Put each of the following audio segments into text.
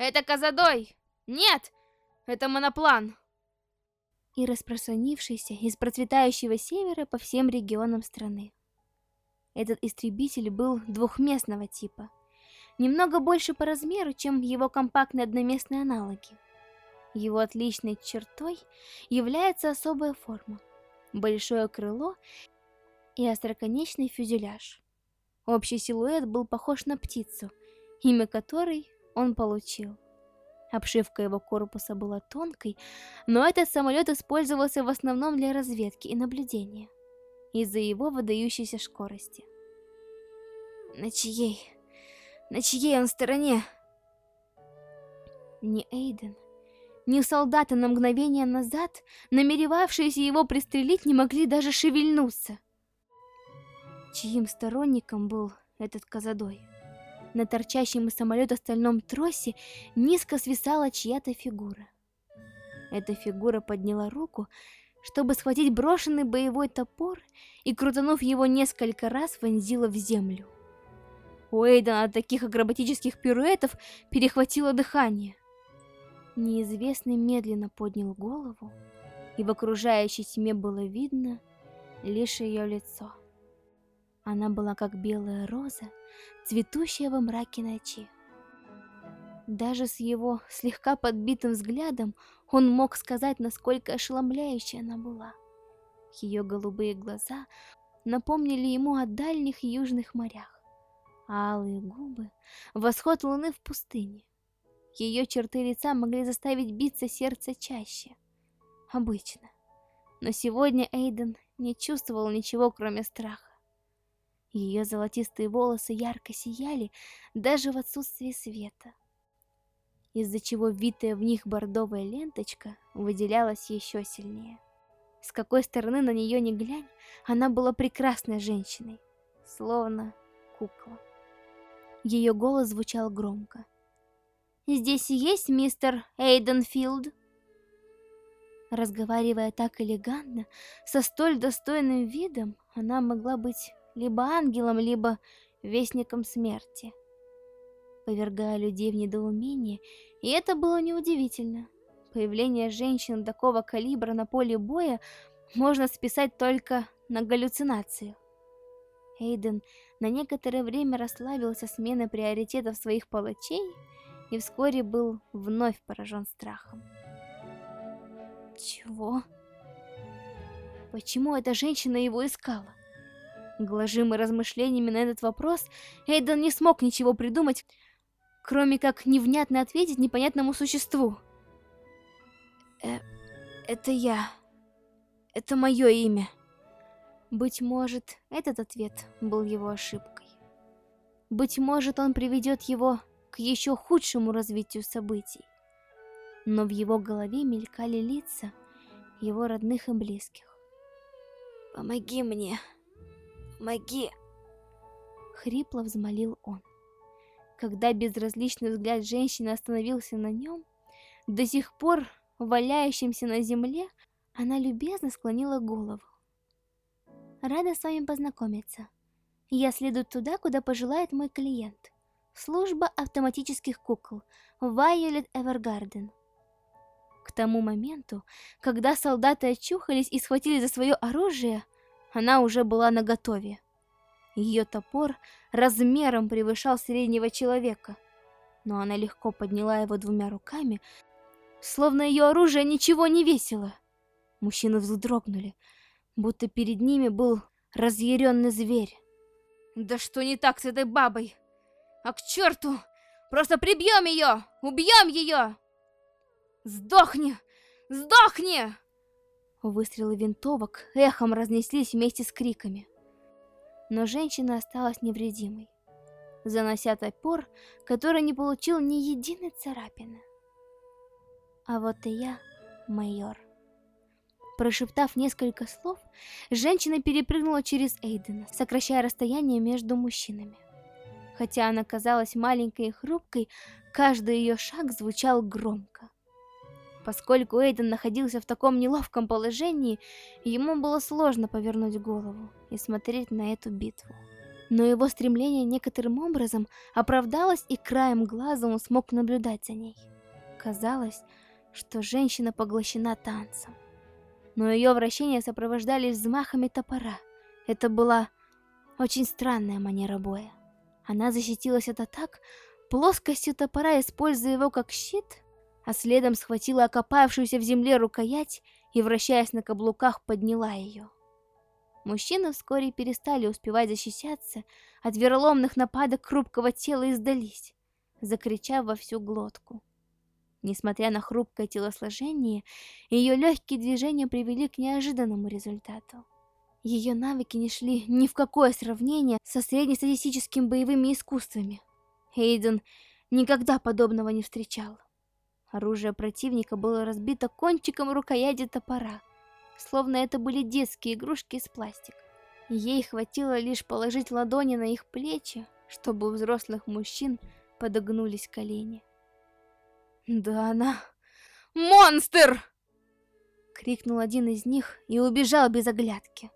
Это Казадой! Нет! Это моноплан!» И распространившийся из процветающего севера по всем регионам страны. Этот истребитель был двухместного типа, немного больше по размеру, чем его компактные одноместные аналоги. Его отличной чертой является особая форма, большое крыло и остроконечный фюзеляж. Общий силуэт был похож на птицу, имя которой он получил. Обшивка его корпуса была тонкой, но этот самолет использовался в основном для разведки и наблюдения, из-за его выдающейся скорости. На чьей? На чьей он стороне? Ни Эйден, ни солдаты на мгновение назад, намеревавшиеся его пристрелить, не могли даже шевельнуться. Чьим сторонником был этот Казадой? На торчащем из самолета стальном тросе низко свисала чья-то фигура. Эта фигура подняла руку, чтобы схватить брошенный боевой топор и, крутанув его несколько раз, вонзила в землю. У Эйдена от таких акробатических пируэтов перехватило дыхание. Неизвестный медленно поднял голову, и в окружающей тьме было видно лишь ее лицо. Она была как белая роза, цветущая во мраке ночи. Даже с его слегка подбитым взглядом он мог сказать, насколько ошеломляющей она была. Ее голубые глаза напомнили ему о дальних южных морях, а алые губы — восход луны в пустыне. Ее черты лица могли заставить биться сердце чаще. Обычно. Но сегодня Эйден не чувствовал ничего, кроме страха. Ее золотистые волосы ярко сияли даже в отсутствии света, из-за чего витая в них бордовая ленточка выделялась еще сильнее. С какой стороны на нее не глянь, она была прекрасной женщиной, словно кукла. Ее голос звучал громко. «Здесь есть мистер Эйденфилд?» Разговаривая так элегантно, со столь достойным видом, она могла быть либо ангелом, либо вестником смерти, повергая людей в недоумение, и это было неудивительно. Появление женщин такого калибра на поле боя можно списать только на галлюцинацию. Эйден на некоторое время расслабился сменой приоритетов своих палачей и вскоре был вновь поражен страхом. Чего? Почему эта женщина его искала? Глажимый размышлениями на этот вопрос, Эйден не смог ничего придумать, кроме как невнятно ответить непонятному существу. Э, это я. Это мое имя. Быть может, этот ответ был его ошибкой. Быть может, он приведет его к еще худшему развитию событий. Но в его голове мелькали лица его родных и близких. «Помоги мне!» Помоги!» Хрипло взмолил он. Когда безразличный взгляд женщины остановился на нем, до сих пор валяющимся на земле, она любезно склонила голову. «Рада с вами познакомиться. Я следую туда, куда пожелает мой клиент. Служба автоматических кукол. Violet Evergarden». К тому моменту, когда солдаты очухались и схватили за свое оружие, она уже была наготове. Ее топор размером превышал среднего человека, но она легко подняла его двумя руками, словно ее оружие ничего не весило. Мужчины вздрогнули, будто перед ними был разъяренный зверь. «Да что не так с этой бабой? А к черту! Просто прибьем ее! Убьем ее! Сдохни! Сдохни!» Выстрелы винтовок эхом разнеслись вместе с криками. Но женщина осталась невредимой, занося топор, который не получил ни единой царапины. А вот и я, майор. Прошептав несколько слов, женщина перепрыгнула через Эйдена, сокращая расстояние между мужчинами. Хотя она казалась маленькой и хрупкой, каждый ее шаг звучал громко. Поскольку Эйден находился в таком неловком положении, ему было сложно повернуть голову и смотреть на эту битву. Но его стремление некоторым образом оправдалось, и краем глаза он смог наблюдать за ней. Казалось, что женщина поглощена танцем. Но ее вращения сопровождались взмахами топора. Это была очень странная манера боя. Она защитилась от атак плоскостью топора, используя его как щит, а следом схватила окопавшуюся в земле рукоять и, вращаясь на каблуках, подняла ее. Мужчины вскоре перестали успевать защищаться от вероломных нападок хрупкого тела и сдались, закричав во всю глотку. Несмотря на хрупкое телосложение, ее легкие движения привели к неожиданному результату. Ее навыки не шли ни в какое сравнение со среднестатистическими боевыми искусствами. Эйден никогда подобного не встречал. Оружие противника было разбито кончиком рукояти топора, словно это были детские игрушки из пластика. Ей хватило лишь положить ладони на их плечи, чтобы у взрослых мужчин подогнулись колени. «Да она... монстр!» Крикнул один из них и убежал без оглядки.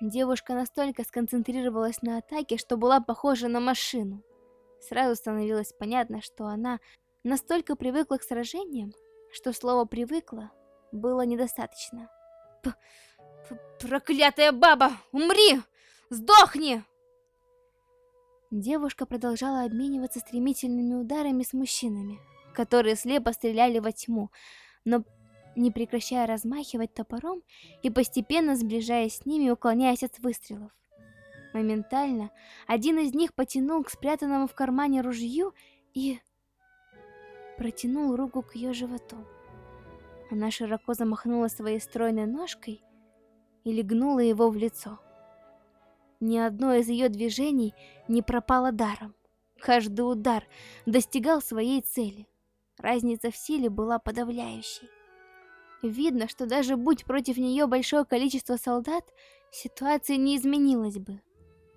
Девушка настолько сконцентрировалась на атаке, что была похожа на машину. Сразу становилось понятно, что она настолько привыкла к сражениям, что слово «привыкла» было недостаточно. П -п «Проклятая баба! Умри! Сдохни!» Девушка продолжала обмениваться стремительными ударами с мужчинами, которые слепо стреляли во тьму, но не прекращая размахивать топором и постепенно сближаясь с ними, уклоняясь от выстрелов. Моментально один из них потянул к спрятанному в кармане ружью и протянул руку к ее животу. Она широко замахнула своей стройной ножкой и легнула его в лицо. Ни одно из ее движений не пропало даром. Каждый удар достигал своей цели. Разница в силе была подавляющей. Видно, что даже будь против нее большое количество солдат, ситуация не изменилась бы.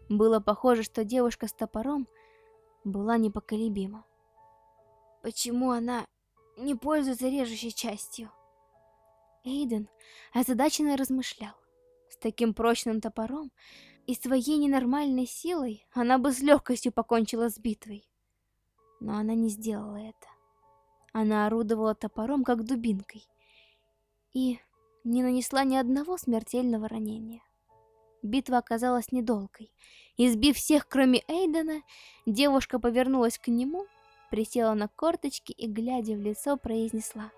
Было похоже, что девушка с топором была непоколебима. Почему она не пользуется режущей частью? Эйден озадаченно размышлял. С таким прочным топором и своей ненормальной силой она бы с легкостью покончила с битвой. Но она не сделала это. Она орудовала топором, как дубинкой, и не нанесла ни одного смертельного ранения. Битва оказалась недолгой. Избив всех, кроме Эйдена, девушка повернулась к нему, присела на корточки и, глядя в лицо, произнесла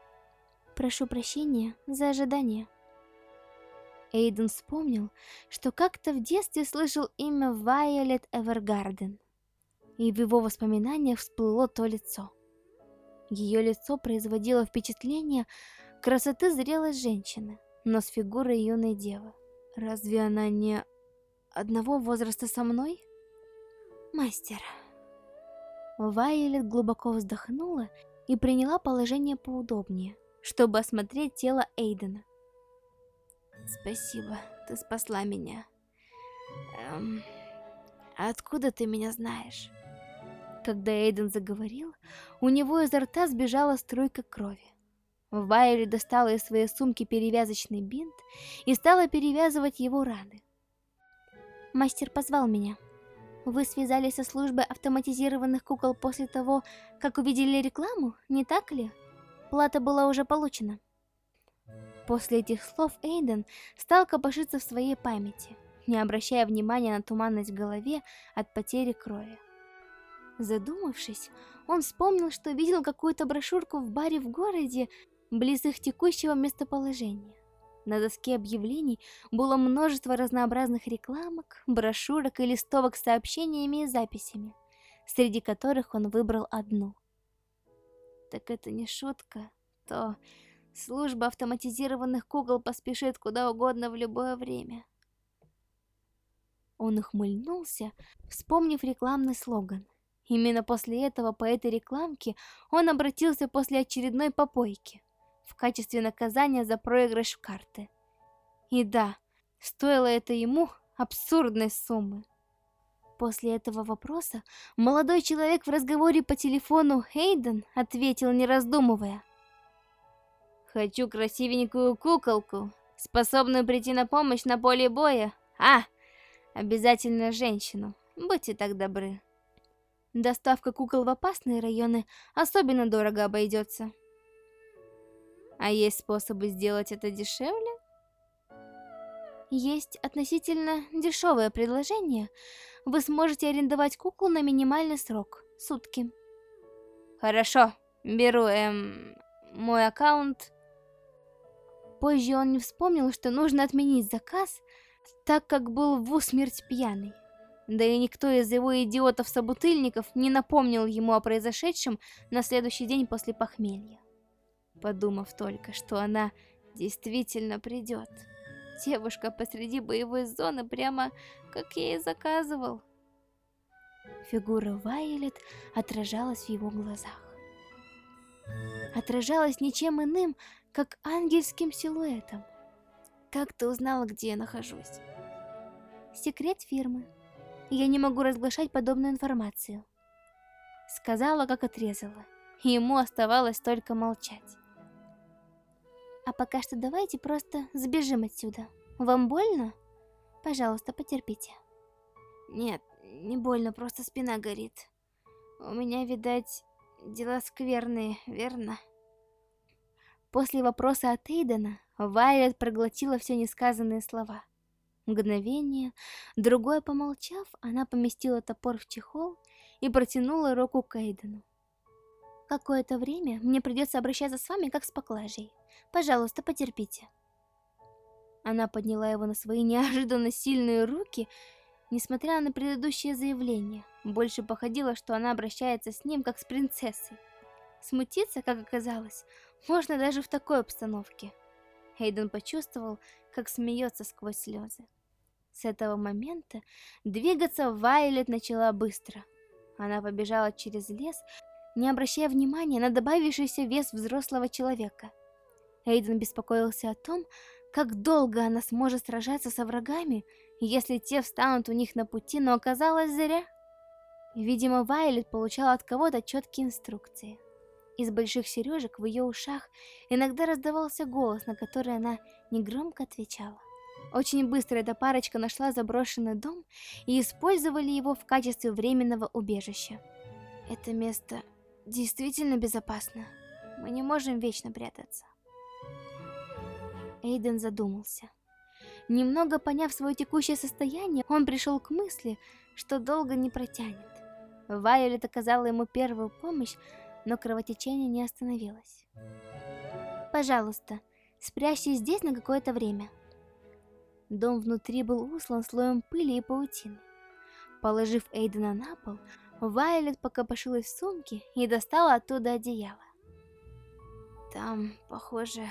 «Прошу прощения за ожидание». Эйден вспомнил, что как-то в детстве слышал имя Вайолет Эвергарден, и в его воспоминаниях всплыло то лицо. Ее лицо производило впечатление красоты зрелой женщины, но с фигурой юной девы. Разве она не одного возраста со мной? Мастер. Вайлет глубоко вздохнула и приняла положение поудобнее, чтобы осмотреть тело Эйдена. Спасибо, ты спасла меня. Эм, откуда ты меня знаешь? Когда Эйден заговорил, у него изо рта сбежала струйка крови. Вайли достала из своей сумки перевязочный бинт и стала перевязывать его раны. Мастер позвал меня. Вы связались со службой автоматизированных кукол после того, как увидели рекламу, не так ли? Плата была уже получена. После этих слов Эйден стал копошиться в своей памяти, не обращая внимания на туманность в голове от потери крови. Задумавшись, он вспомнил, что видел какую-то брошюрку в баре в городе, близ их текущего местоположения. На доске объявлений было множество разнообразных рекламок, брошюрок и листовок с сообщениями и записями, среди которых он выбрал одну. Так это не шутка, то служба автоматизированных кукол поспешит куда угодно в любое время. Он ухмыльнулся, вспомнив рекламный слоган. Именно после этого по этой рекламке он обратился после очередной попойки в качестве наказания за проигрыш в карты. И да, стоило это ему абсурдной суммы. После этого вопроса молодой человек в разговоре по телефону Хейден ответил, не раздумывая. «Хочу красивенькую куколку, способную прийти на помощь на поле боя. А, обязательно женщину, Будьте так добры. Доставка кукол в опасные районы особенно дорого обойдется. А есть способы сделать это дешевле? Есть относительно дешевое предложение. Вы сможете арендовать куклу на минимальный срок – сутки. Хорошо, беру, эм, мой аккаунт. Позже он не вспомнил, что нужно отменить заказ, так как был в усмерть пьяный. Да и никто из его идиотов-собутыльников не напомнил ему о произошедшем на следующий день после похмелья. Подумав только, что она действительно придет. Девушка посреди боевой зоны, прямо как я и заказывал. Фигура Вайлет отражалась в его глазах. Отражалась ничем иным, как ангельским силуэтом. Как ты узнала, где я нахожусь? Секрет фирмы. Я не могу разглашать подобную информацию. Сказала, как отрезала. Ему оставалось только молчать. А пока что давайте просто сбежим отсюда. Вам больно? Пожалуйста, потерпите. Нет, не больно, просто спина горит. У меня, видать, дела скверные, верно? После вопроса от Эйдена, Вайлет проглотила все несказанные слова. Мгновение, другое помолчав, она поместила топор в чехол и протянула руку к Эйдену. Какое-то время мне придется обращаться с вами как с поклажей. Пожалуйста, потерпите. Она подняла его на свои неожиданно сильные руки, несмотря на предыдущее заявление. Больше походило, что она обращается с ним, как с принцессой. Смутиться, как оказалось, можно даже в такой обстановке. Эйден почувствовал, как смеется сквозь слезы. С этого момента двигаться Вайлет начала быстро. Она побежала через лес, не обращая внимания на добавившийся вес взрослого человека. Эйден беспокоился о том, как долго она сможет сражаться со врагами, если те встанут у них на пути, но оказалось зря. Видимо, Вайлет получала от кого-то четкие инструкции. Из больших сережек в ее ушах иногда раздавался голос, на который она негромко отвечала. Очень быстро эта парочка нашла заброшенный дом и использовали его в качестве временного убежища. Это место действительно безопасно. Мы не можем вечно прятаться. Эйден задумался. Немного поняв свое текущее состояние, он пришел к мысли, что долго не протянет. Вайолет оказала ему первую помощь, но кровотечение не остановилось. «Пожалуйста, спрячьтесь здесь на какое-то время». Дом внутри был услан слоем пыли и паутины. Положив Эйдена на пол, Вайолет покопошилась в сумке и достала оттуда одеяло. Там, похоже,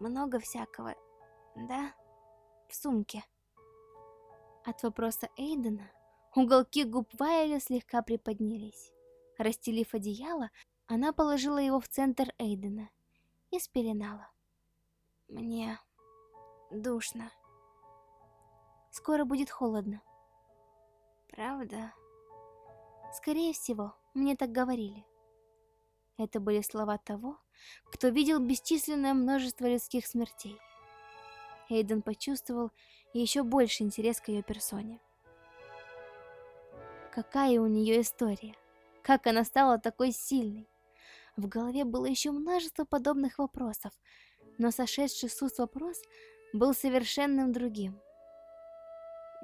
много всякого, да? В сумке. От вопроса Эйдена уголки губ Вайля слегка приподнялись. Расстелив одеяло, она положила его в центр Эйдена и спеленала. Мне душно. Скоро будет холодно. Правда? Скорее всего, мне так говорили. Это были слова того, кто видел бесчисленное множество людских смертей. Эйден почувствовал еще больше интерес к ее персоне. Какая у нее история? Как она стала такой сильной? В голове было еще множество подобных вопросов, но сошедший с уст вопрос был совершенным другим.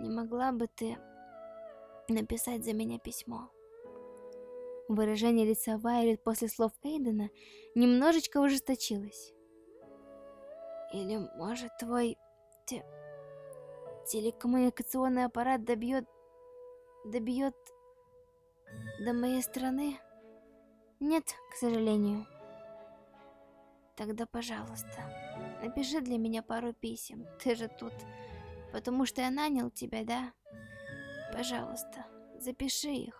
«Не могла бы ты написать за меня письмо?» Выражение лица Вайлет после слов Эйдена немножечко ужесточилось. Или, может, твой те... телекоммуникационный аппарат добьет... добьет... до моей страны? Нет, к сожалению. Тогда, пожалуйста, напиши для меня пару писем. Ты же тут, потому что я нанял тебя, да? Пожалуйста, запиши их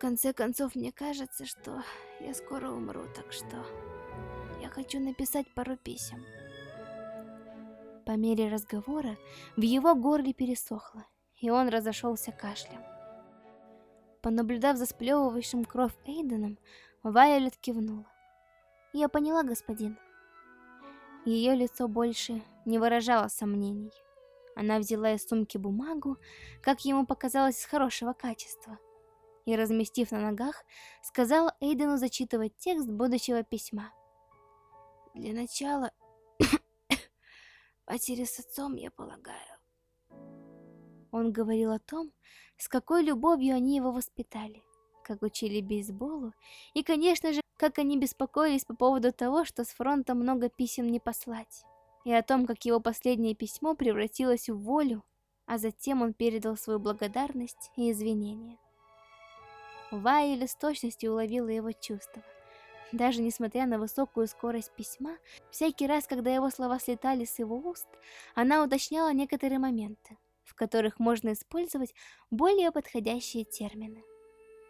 конце концов, мне кажется, что я скоро умру, так что я хочу написать пару писем. По мере разговора в его горле пересохло, и он разошелся кашлем. Понаблюдав за сплевывающим кровь Эйденом, Вайолет кивнула. «Я поняла, господин». Ее лицо больше не выражало сомнений. Она взяла из сумки бумагу, как ему показалось, из хорошего качества, и, разместив на ногах, сказала Эйдену зачитывать текст будущего письма. «Для начала, матери с отцом, я полагаю». Он говорил о том, с какой любовью они его воспитали, как учили бейсболу, и, конечно же, как они беспокоились по поводу того, что с фронта много писем не послать, и о том, как его последнее письмо превратилось в волю, а затем он передал свою благодарность и извинения. Вайли с точностью уловила его чувства. Даже несмотря на высокую скорость письма, всякий раз, когда его слова слетали с его уст, она уточняла некоторые моменты, в которых можно использовать более подходящие термины.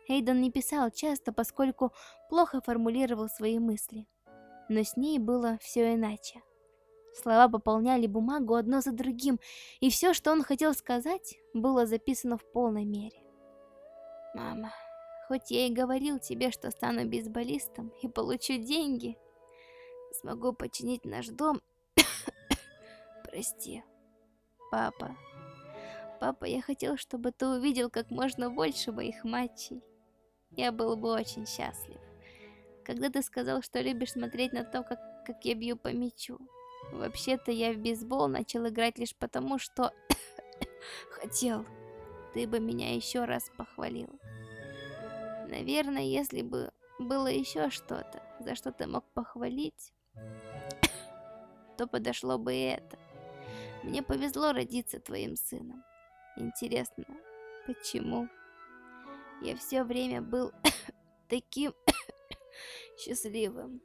Эйден не писал часто, поскольку плохо формулировал свои мысли. Но с ней было все иначе. Слова пополняли бумагу одно за другим, и все, что он хотел сказать, было записано в полной мере. «Мама, хоть я и говорил тебе, что стану бейсболистом и получу деньги, смогу починить наш дом, прости, папа. Папа, я хотел, чтобы ты увидел как можно больше моих матчей. Я был бы очень счастлив. Когда ты сказал, что любишь смотреть на то, как, как я бью по мячу. Вообще-то я в бейсбол начал играть лишь потому, что хотел. Ты бы меня еще раз похвалил. Наверное, если бы было еще что-то, за что ты мог похвалить, то подошло бы и это. Мне повезло родиться твоим сыном. Интересно, почему? Я все время был таким счастливым.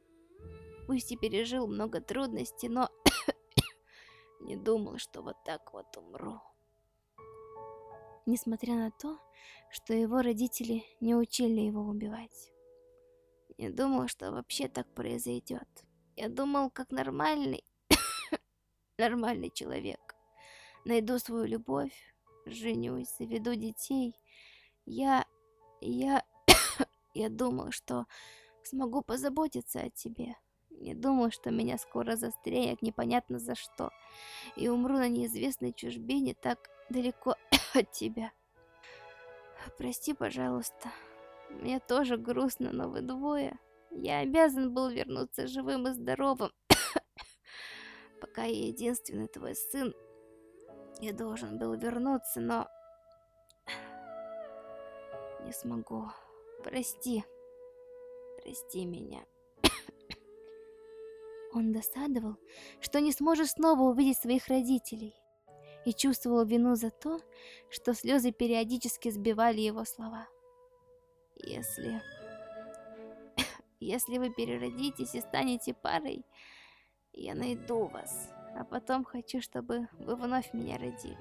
Пусть и пережил много трудностей, но не думал, что вот так вот умру. Несмотря на то, что его родители не учили его убивать. Не думал, что вообще так произойдет. Я думал, как нормальный, нормальный человек. Найду свою любовь, женюсь, заведу детей. Я я... я думал, что смогу позаботиться о тебе. Не думал, что меня скоро застрянет непонятно за что. И умру на неизвестной чужбине так далеко от тебя. Прости, пожалуйста. Мне тоже грустно, но вы двое. Я обязан был вернуться живым и здоровым. Пока я единственный твой сын, я должен был вернуться, но не смогу. Прости. Прости меня. Он досадовал, что не сможет снова увидеть своих родителей, и чувствовал вину за то, что слезы периодически сбивали его слова. Если... Если вы переродитесь и станете парой, я найду вас, а потом хочу, чтобы вы вновь меня родили.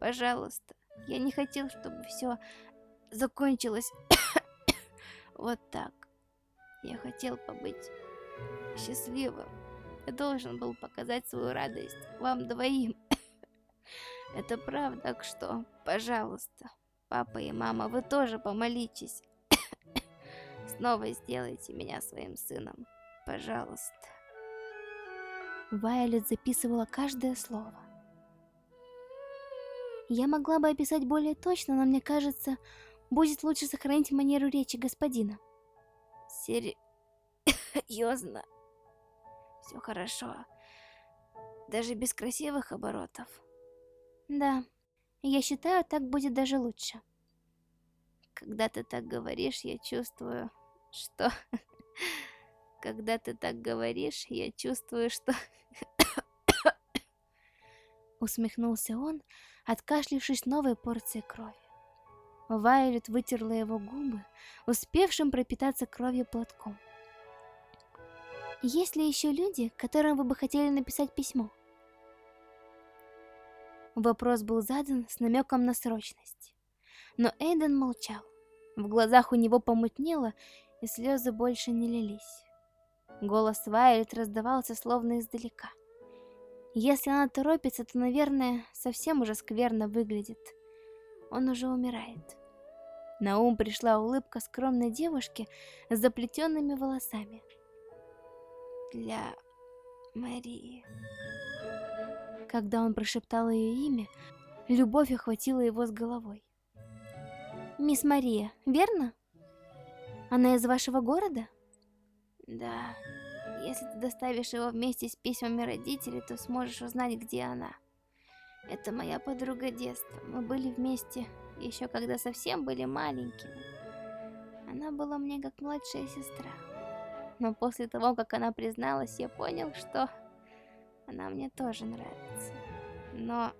Пожалуйста, я не хотел, чтобы все закончилось вот так. Я хотел побыть счастливым. Я должен был показать свою радость вам двоим. Это правда, так что, пожалуйста, папа и мама, вы тоже помолитесь. Снова сделайте меня своим сыном. Пожалуйста. Вайолет записывала каждое слово. Я могла бы описать более точно, но мне кажется, Будет лучше сохранить манеру речи господина. Серьезно. Все хорошо. Даже без красивых оборотов. Да, я считаю, так будет даже лучше. Когда ты так говоришь, я чувствую, что... Когда ты так говоришь, я чувствую, что... Усмехнулся он, откашлившись новой порцией крови. Вайлет вытерла его губы, успевшим пропитаться кровью платком. Есть ли еще люди, которым вы бы хотели написать письмо? Вопрос был задан с намеком на срочность. Но Эйден молчал. В глазах у него помутнело, и слезы больше не лились. Голос Вайлет раздавался словно издалека. Если она торопится, то, наверное, совсем уже скверно выглядит. Он уже умирает. На ум пришла улыбка скромной девушки с заплетенными волосами. Для Марии. Когда он прошептал ее имя, любовь охватила его с головой. «Мисс Мария, верно? Она из вашего города?» «Да. Если ты доставишь его вместе с письмами родителей, то сможешь узнать, где она. Это моя подруга детства. Мы были вместе еще когда совсем были маленькими. Она была мне как младшая сестра. Но после того, как она призналась, я понял, что она мне тоже нравится. Но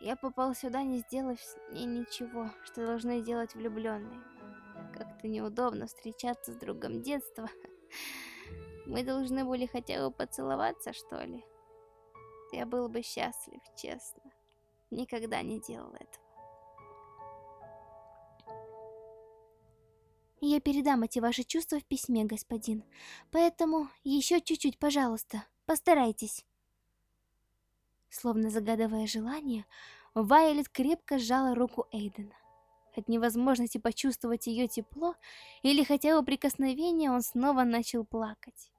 я попал сюда, не сделав с ней ничего, что должны делать влюбленные. Как-то неудобно встречаться с другом детства. Мы должны были хотя бы поцеловаться, что ли? Я был бы счастлив, честно. Никогда не делал этого. Я передам эти ваши чувства в письме, господин. Поэтому еще чуть-чуть, пожалуйста, постарайтесь. Словно загадывая желание, Вайолет крепко сжала руку Эйдена. От невозможности почувствовать ее тепло или хотя бы прикосновение, он снова начал плакать.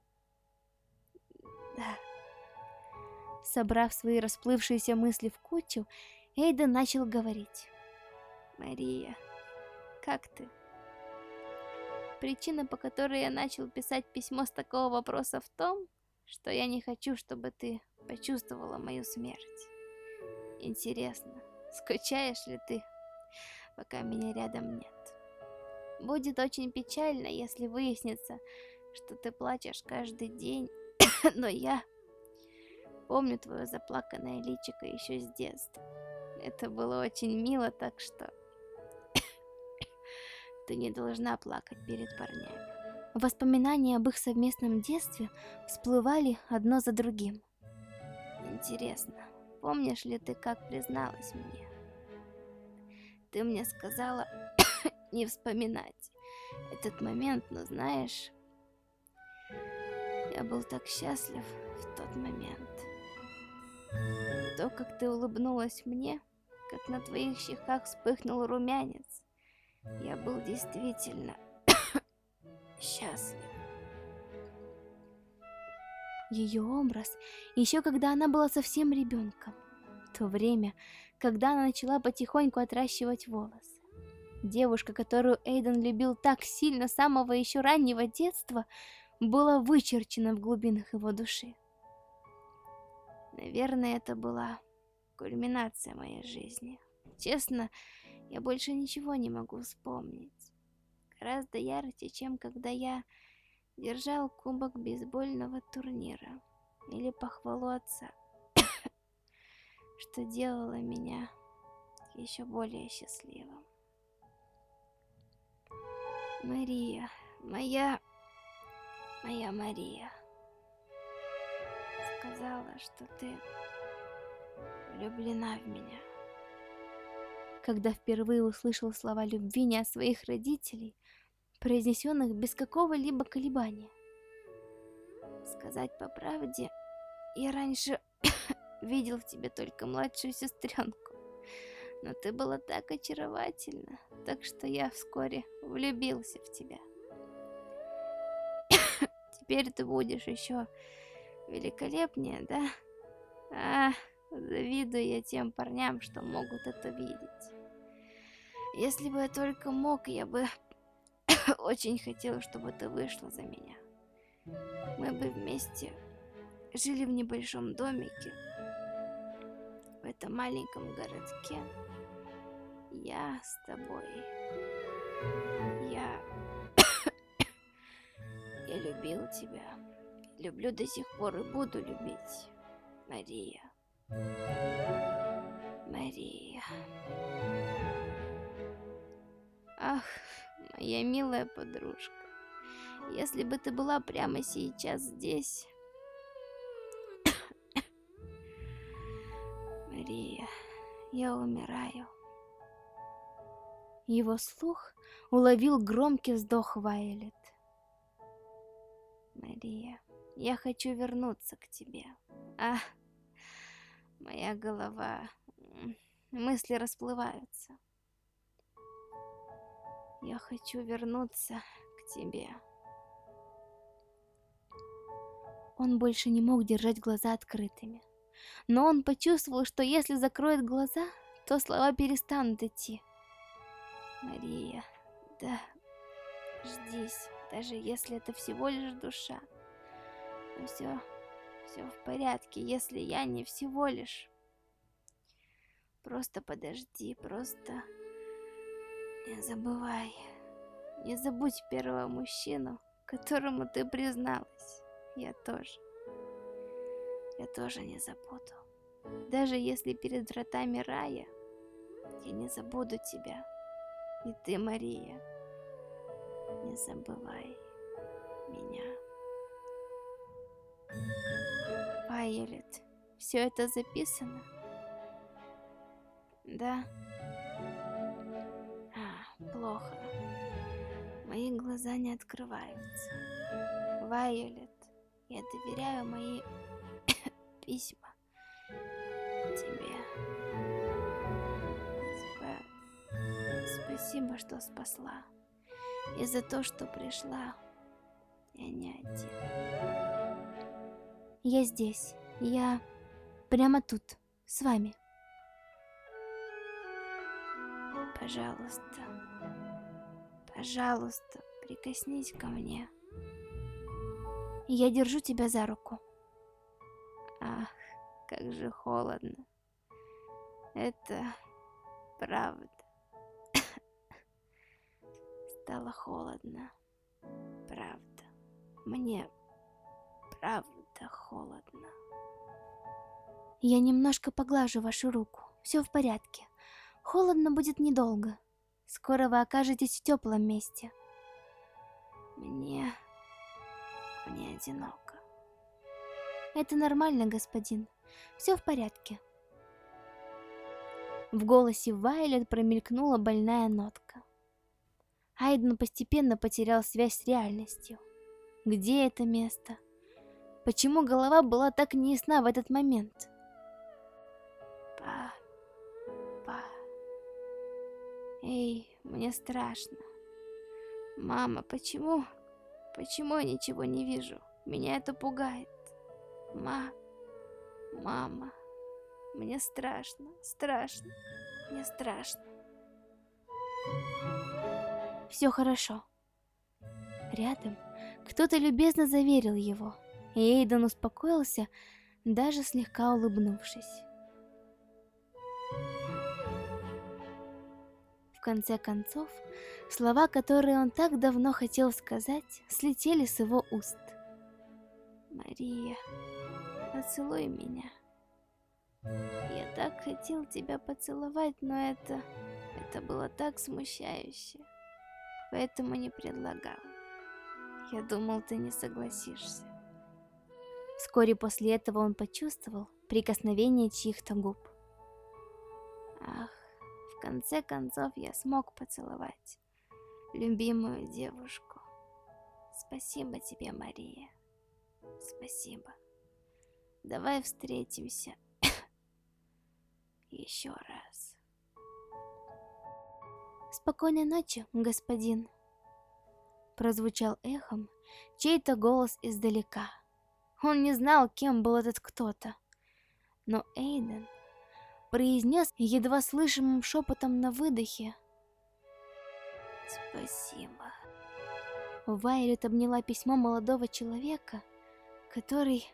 Да. Собрав свои расплывшиеся мысли в кучу, Эйден начал говорить. «Мария, как ты?» Причина, по которой я начал писать письмо с такого вопроса в том, что я не хочу, чтобы ты почувствовала мою смерть. Интересно, скучаешь ли ты, пока меня рядом нет? Будет очень печально, если выяснится, что ты плачешь каждый день, но я помню твое заплаканное личико еще с детства. Это было очень мило, так что ты не должна плакать перед парнями. Воспоминания об их совместном детстве всплывали одно за другим. Интересно, помнишь ли ты, как призналась мне? Ты мне сказала не вспоминать этот момент, но знаешь, я был так счастлив в тот момент. То, как ты улыбнулась мне, как на твоих щеках вспыхнул румянец, я был действительно счастлив. Ее образ, еще когда она была совсем ребенком. То время, когда она начала потихоньку отращивать волосы. Девушка, которую Эйден любил так сильно с самого еще раннего детства, была вычерчена в глубинах его души. Наверное, это была кульминация моей жизни. Честно, я больше ничего не могу вспомнить. Гораздо ярче, чем когда я держал кубок бейсбольного турнира или похвалу отца, что делало меня еще более счастливым. Мария, моя, моя Мария, сказала, что ты влюблена в меня когда впервые услышал слова любви не от своих родителей, произнесенных без какого-либо колебания. Сказать по правде, я раньше видел в тебе только младшую сестренку, но ты была так очаровательна, так что я вскоре влюбился в тебя. Теперь ты будешь еще великолепнее, да? А, завидую я тем парням, что могут это видеть. Если бы я только мог, я бы очень хотел, чтобы ты вышла за меня. Мы бы вместе жили в небольшом домике, в этом маленьком городке. Я с тобой. Я... я любил тебя. Люблю до сих пор и буду любить. Мария. Мария. Ах, моя милая подружка, если бы ты была прямо сейчас здесь... Мария, я умираю. Его слух уловил громкий вздох Вайлет. Мария, я хочу вернуться к тебе. Ах, моя голова... Мысли расплываются. Я хочу вернуться к тебе. Он больше не мог держать глаза открытыми. но он почувствовал, что если закроет глаза, то слова перестанут идти. Мария, да, ждись, даже если это всего лишь душа. Но все, все в порядке, если я не всего лишь. Просто подожди, просто не забывай. Не забудь первого мужчину, которому ты призналась. Я тоже. Я тоже не забуду. Даже если перед вратами рая, я не забуду тебя. И ты, Мария, не забывай меня. Вайолет, все это записано? Да. Плохо. Мои глаза не открываются. Вайолет, я доверяю мои письма тебе. Спа... Спасибо, что спасла. И за то, что пришла. Я не один. Я здесь. Я прямо тут, с вами. Пожалуйста, пожалуйста, прикоснись ко мне. Я держу тебя за руку. Ах, как же холодно. Это правда. Стало холодно. Правда. Мне правда холодно. Я немножко поглажу вашу руку. Все в порядке. Холодно будет недолго. Скоро вы окажетесь в теплом месте. Мне... Мне одиноко. Это нормально, господин. Все в порядке. В голосе Вайлет промелькнула больная нотка. Айден постепенно потерял связь с реальностью. Где это место? Почему голова была так неясна в этот момент? Па... Эй, мне страшно. Мама, почему... Почему я ничего не вижу? Меня это пугает. Ма... Мама... Мне страшно, страшно, мне страшно. Все хорошо. Рядом кто-то любезно заверил его, и Эйден успокоился, даже слегка улыбнувшись. В конце концов, слова, которые он так давно хотел сказать, слетели с его уст. «Мария, поцелуй меня». Я так хотел тебя поцеловать, но это... Это было так смущающе. Поэтому не предлагал. Я думал, ты не согласишься. Вскоре после этого он почувствовал прикосновение чьих-то губ. Ах, в конце концов я смог поцеловать любимую девушку. Спасибо тебе, Мария. Спасибо. Давай встретимся еще раз. Спокойной ночи, господин. Прозвучал эхом чей-то голос издалека. Он не знал, кем был этот кто-то. Но Эйден произнес едва слышимым шепотом на выдохе. Спасибо. Вайлет обняла письмо молодого человека, который...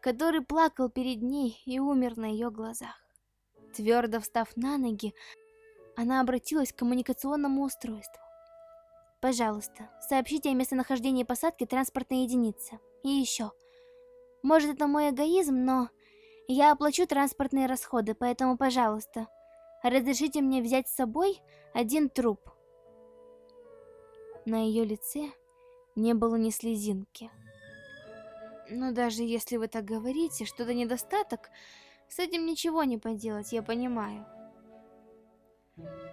который плакал перед ней и умер на ее глазах. Твердо встав на ноги, она обратилась к коммуникационному устройству. Пожалуйста, сообщите о местонахождении посадки транспортной единицы. И еще. Может, это мой эгоизм, но я оплачу транспортные расходы, поэтому, пожалуйста, разрешите мне взять с собой один труп. На ее лице не было ни слезинки. Но даже если вы так говорите, что-то недостаток, с этим ничего не поделать, я понимаю.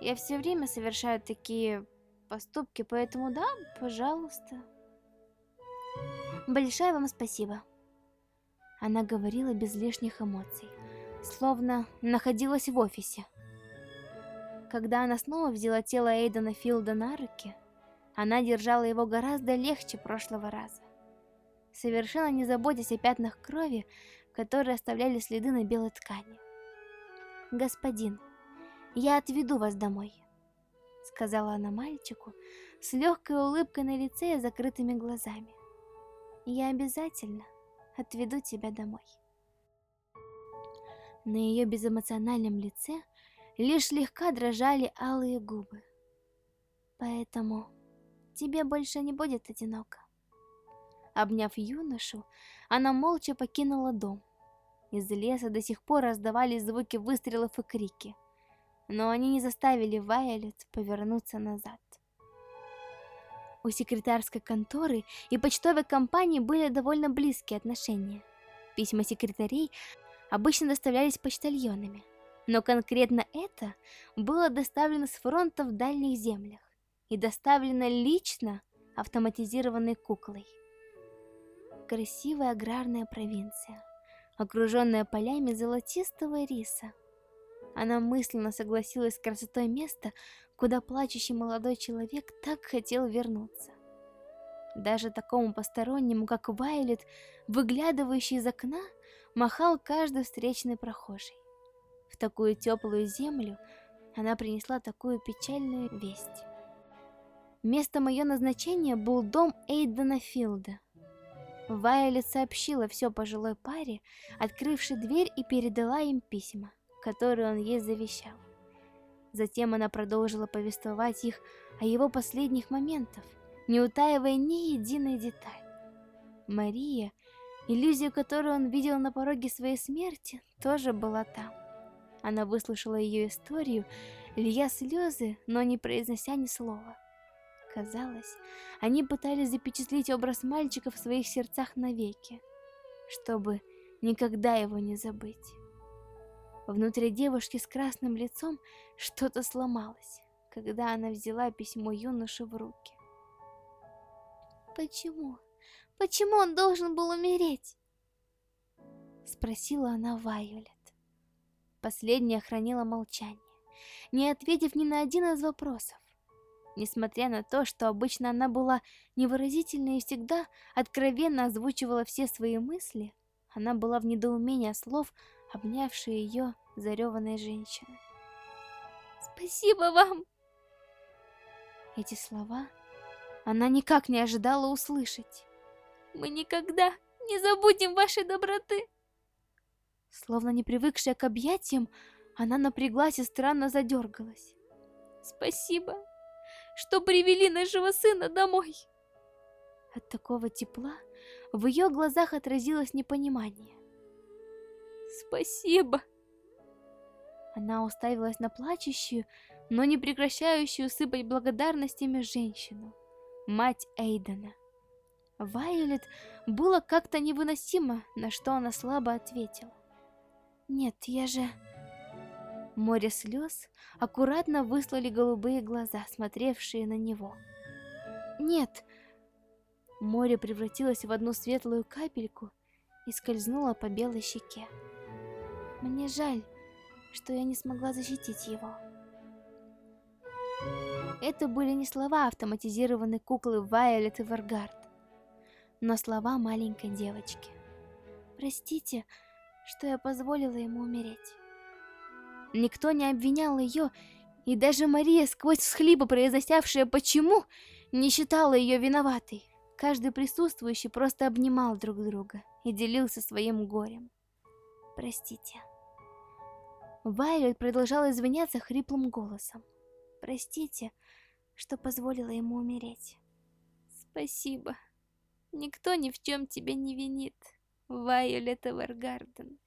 Я все время совершаю такие поступки, поэтому да, пожалуйста. Большое вам спасибо. Она говорила без лишних эмоций, словно находилась в офисе. Когда она снова взяла тело Эйдена Филда на руки, она держала его гораздо легче прошлого раза. Совершенно не заботясь о пятнах крови, которые оставляли следы на белой ткани. «Господин, я отведу вас домой», — сказала она мальчику с легкой улыбкой на лице и закрытыми глазами. «Я обязательно отведу тебя домой». На ее безэмоциональном лице лишь слегка дрожали алые губы. Поэтому тебе больше не будет одиноко. Обняв юношу, она молча покинула дом. Из леса до сих пор раздавались звуки выстрелов и крики, но они не заставили Вайолет повернуться назад. У секретарской конторы и почтовой компании были довольно близкие отношения. Письма секретарей обычно доставлялись почтальонами, но конкретно это было доставлено с фронта в дальних землях и доставлено лично автоматизированной куклой. Красивая аграрная провинция, окруженная полями золотистого риса. Она мысленно согласилась с красотой места, куда плачущий молодой человек так хотел вернуться. Даже такому постороннему, как Вайлет, выглядывающий из окна, махал каждый встречный прохожий. В такую теплую землю она принесла такую печальную весть. Местом ее назначения был дом Эйдена Филда. Вайолет сообщила все пожилой паре, открывшей дверь и передала им письма, которые он ей завещал. Затем она продолжила повествовать их о его последних моментах, не утаивая ни единой детали. Мария Иллюзия, которую он видел на пороге своей смерти, тоже была там. Она выслушала ее историю, лья слезы, но не произнося ни слова. Казалось, они пытались запечатлеть образ мальчика в своих сердцах навеки, чтобы никогда его не забыть. Внутри девушки с красным лицом что-то сломалось, когда она взяла письмо юноши в руки. «Почему?» Почему он должен был умереть? Спросила она Вайолет. Последняя хранила молчание, не ответив ни на один из вопросов. Несмотря на то, что обычно она была невыразительной и всегда откровенно озвучивала все свои мысли, она была в недоумении слов, обнявшей ее зареванной женщины. «Спасибо вам!» Эти слова она никак не ожидала услышать. Мы никогда не забудем вашей доброты. Словно не привыкшая к объятиям, она напряглась и странно задергалась. Спасибо, что привели нашего сына домой. От такого тепла в ее глазах отразилось непонимание. Спасибо. Она уставилась на плачущую, но не прекращающую сыпать благодарностями женщину, мать Эйдена. Вайолет было как-то невыносимо, на что она слабо ответила. «Нет, я же...» Море слез аккуратно выслали голубые глаза, смотревшие на него. «Нет!» Море превратилось в одну светлую капельку и скользнуло по белой щеке. «Мне жаль, что я не смогла защитить его». Это были не слова автоматизированной куклы Вайолет и Варгард но слова маленькой девочки. «Простите, что я позволила ему умереть». Никто не обвинял ее, и даже Мария, сквозь всхлипы произносявшая «почему», не считала ее виноватой. Каждый присутствующий просто обнимал друг друга и делился своим горем. «Простите». Вайлет продолжала извиняться хриплым голосом. «Простите, что позволила ему умереть». «Спасибо». Никто ни в чем тебя не винит, Вайолет Эвергарден.